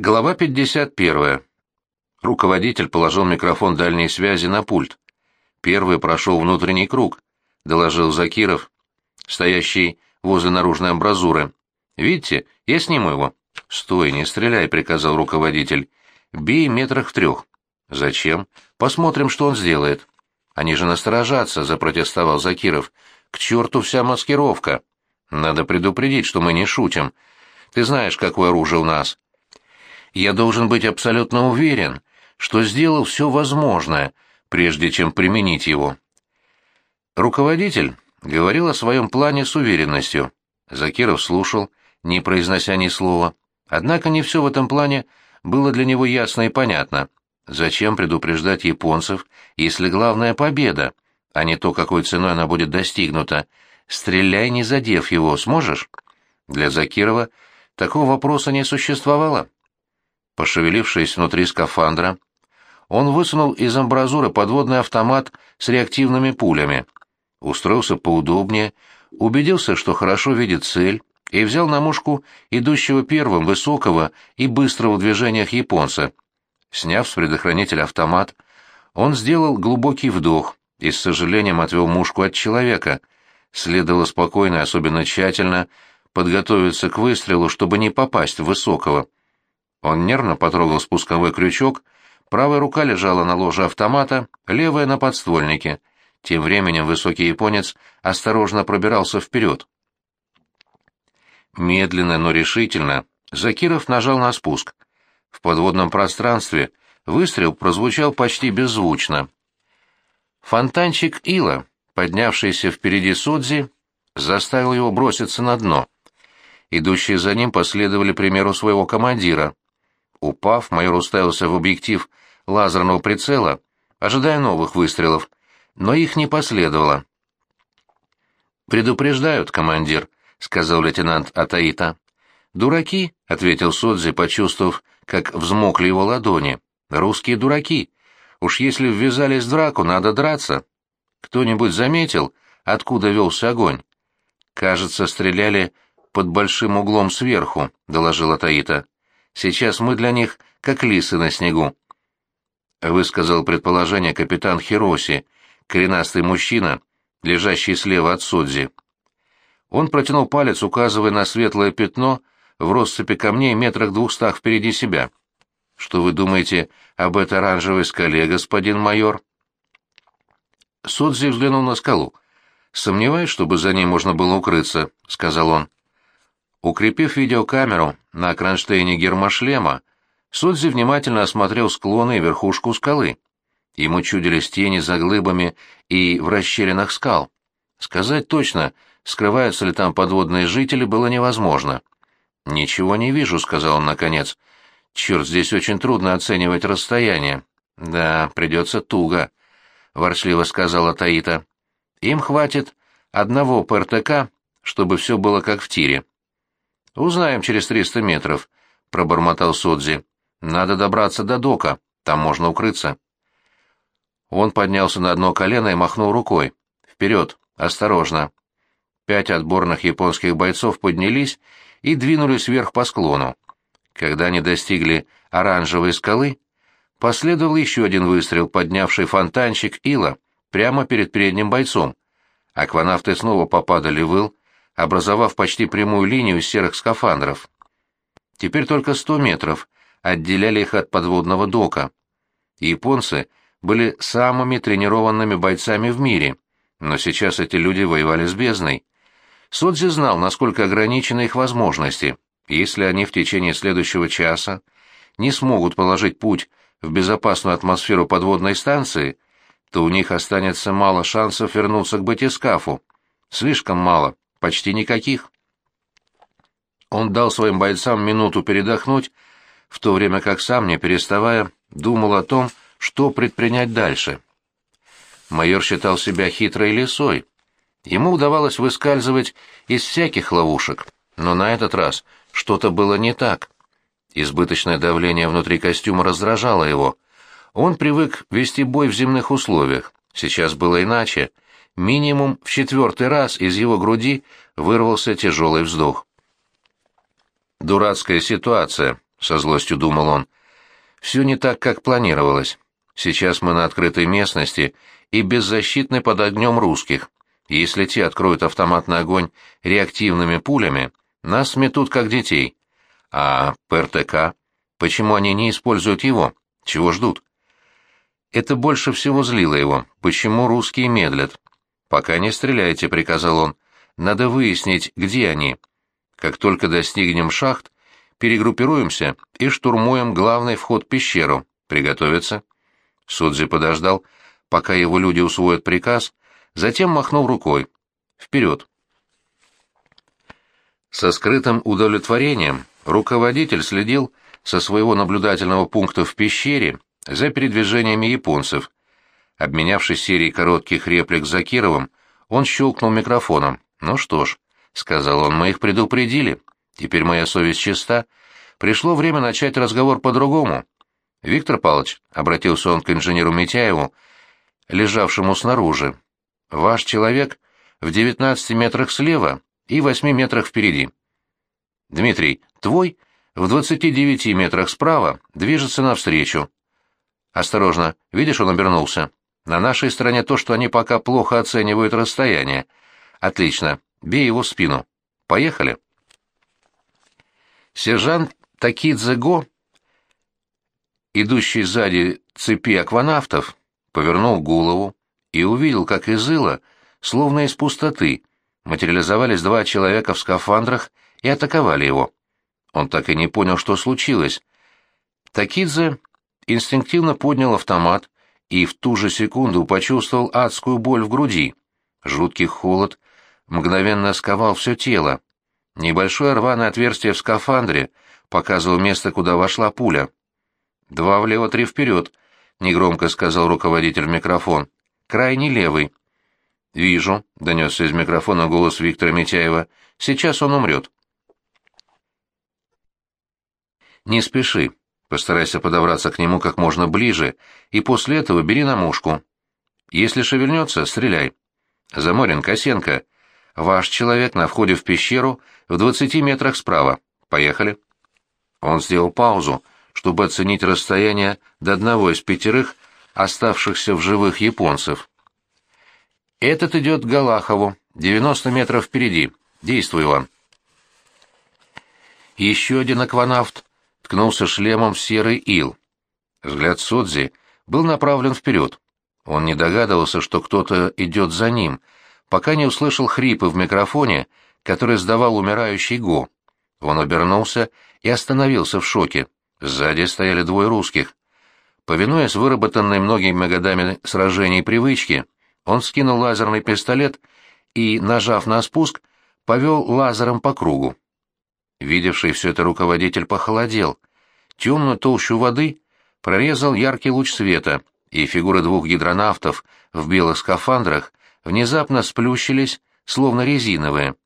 Глава 51. Руководитель положил микрофон дальней связи на пульт. Первый прошел внутренний круг, доложил Закиров, стоящий возле наружной амбразуры. «Видите, я сниму его». «Стой, не стреляй», — приказал руководитель. «Бей метрах в трех». «Зачем? Посмотрим, что он сделает». «Они же насторожатся», — запротестовал Закиров. «К черту вся маскировка. Надо предупредить, что мы не шутим. Ты знаешь, какое оружие у нас. Я должен быть абсолютно уверен, что сделал все возможное, прежде чем применить его». Руководитель говорил о своем плане с уверенностью. Закиров слушал, не произнося ни слова. Однако не все в этом плане было для него ясно и понятно. Зачем предупреждать японцев, если главная победа, а не то, какой ценой она будет достигнута? Стреляй, не задев его, сможешь? Для Закирова такого вопроса не существовало. Пошевелившись внутри скафандра, он высунул из амбразуры подводный автомат с реактивными пулями. Устроился поудобнее, убедился, что хорошо видит цель, и взял на мушку идущего первым высокого и быстрого в движениях японца. Сняв с предохранителя автомат, он сделал глубокий вдох и с сожалением отвел мушку от человека. Следовало спокойно, особенно тщательно, подготовиться к выстрелу, чтобы не попасть в высокого. Он нервно потрогал спусковой крючок, правая рука лежала на ложе автомата, левая на подствольнике. Тем временем высокий японец осторожно пробирался вперед. Медленно, но решительно Закиров нажал на спуск. В подводном пространстве выстрел прозвучал почти беззвучно. Фонтанчик ила, поднявшийся впереди Судзи, заставил его броситься на дно. Идущие за ним последовали примеру своего командира. Упав, майор уставился в объектив лазерного прицела, ожидая новых выстрелов, но их не последовало. «Предупреждают, командир», — сказал лейтенант Атаита. «Дураки», — ответил Содзи, почувствовав, как взмокли его ладони. «Русские дураки. Уж если ввязались в драку, надо драться. Кто-нибудь заметил, откуда велся огонь?» «Кажется, стреляли под большим углом сверху», — доложила Таита. «Сейчас мы для них как лисы на снегу». Высказал предположение капитан Хироси, коренастый мужчина, лежащий слева от Судзи. Он протянул палец, указывая на светлое пятно в россыпи камней метрах двухстах впереди себя. «Что вы думаете об этой оранжевой скале, господин майор?» Судзи взглянул на скалу. «Сомневаюсь, чтобы за ней можно было укрыться», — сказал он. Укрепив видеокамеру на кронштейне гермошлема, Судзи внимательно осмотрел склоны и верхушку скалы. Ему чудились тени за глыбами и в расщелинах скал. Сказать точно, скрываются ли там подводные жители, было невозможно. «Ничего не вижу», — сказал он наконец. «Черт, здесь очень трудно оценивать расстояние». «Да, придется туго», — ворчливо сказала Таита. «Им хватит одного ПРТК, чтобы все было как в тире». «Узнаем через триста метров», — пробормотал Содзи. «Надо добраться до дока, там можно укрыться». Он поднялся на одно колено и махнул рукой. «Вперед! Осторожно!» Пять отборных японских бойцов поднялись и двинулись вверх по склону. Когда они достигли оранжевой скалы, последовал еще один выстрел, поднявший фонтанчик ила прямо перед передним бойцом. Акванавты снова попадали в ил, образовав почти прямую линию серых скафандров. Теперь только сто метров отделяли их от подводного дока. Японцы были самыми тренированными бойцами в мире, но сейчас эти люди воевали с бездной. Содзи знал, насколько ограничены их возможности. Если они в течение следующего часа не смогут положить путь в безопасную атмосферу подводной станции, то у них останется мало шансов вернуться к батискафу. Слишком мало, почти никаких. Он дал своим бойцам минуту передохнуть, в то время как сам, не переставая, думал о том, что предпринять дальше. Майор считал себя хитрой лисой, Ему удавалось выскальзывать из всяких ловушек, но на этот раз что-то было не так. Избыточное давление внутри костюма раздражало его. Он привык вести бой в земных условиях. Сейчас было иначе. Минимум в четвертый раз из его груди вырвался тяжелый вздох. «Дурацкая ситуация», — со злостью думал он. «Все не так, как планировалось. Сейчас мы на открытой местности и беззащитны под огнем русских. Если те откроют автоматный огонь реактивными пулями, нас сметут как детей. А ПРТК? Почему они не используют его? Чего ждут?» Это больше всего злило его. Почему русские медлят? «Пока не стреляйте», — приказал он. «Надо выяснить, где они. Как только достигнем шахт, перегруппируемся и штурмуем главный вход в пещеру. Приготовиться?» Судзи подождал, пока его люди усвоят приказ, затем махнул рукой. «Вперед!» Со скрытым удовлетворением руководитель следил со своего наблюдательного пункта в пещере за передвижениями японцев. Обменявшись серией коротких реплик с Закировым, он щелкнул микрофоном. «Ну что ж», — сказал он, — «мы их предупредили. Теперь моя совесть чиста. Пришло время начать разговор по-другому». «Виктор Павлович», — обратился он к инженеру Митяеву, лежавшему снаружи, — «ваш человек в девятнадцати метрах слева и восьми метрах впереди». «Дмитрий, твой в двадцати девяти метрах справа движется навстречу. Осторожно, видишь, он обернулся. На нашей стороне то, что они пока плохо оценивают расстояние. Отлично, бей его в спину. Поехали. Сержант Такидзе Го, идущий сзади цепи акванавтов, повернул голову и увидел, как из ила, словно из пустоты, материализовались два человека в скафандрах и атаковали его. Он так и не понял, что случилось. Такидзе инстинктивно поднял автомат и в ту же секунду почувствовал адскую боль в груди. Жуткий холод мгновенно сковал все тело. Небольшое рваное отверстие в скафандре показывало место, куда вошла пуля. «Два влево, три вперед», — негромко сказал руководитель в микрофон. «Крайний левый». «Вижу», — донесся из микрофона голос Виктора Митяева. «Сейчас он умрет». «Не спеши. Постарайся подобраться к нему как можно ближе, и после этого бери на мушку. Если шевельнется, стреляй. Заморин, Косенко, ваш человек на входе в пещеру в двадцати метрах справа. Поехали. Он сделал паузу, чтобы оценить расстояние до одного из пятерых оставшихся в живых японцев. Этот идет к Галахову, 90 метров впереди. Действуй, Иван. Еще один акванавт ткнулся шлемом в серый ил. Взгляд Содзи был направлен вперед. Он не догадывался, что кто-то идет за ним, пока не услышал хрипы в микрофоне, который сдавал умирающий Го. Он обернулся и остановился в шоке. Сзади стояли двое русских. Повинуясь выработанной многими годами сражений привычке, он скинул лазерный пистолет и, нажав на спуск, повел лазером по кругу. Видевший все это руководитель похолодел. Темную толщу воды прорезал яркий луч света, и фигуры двух гидронавтов в белых скафандрах внезапно сплющились, словно резиновые.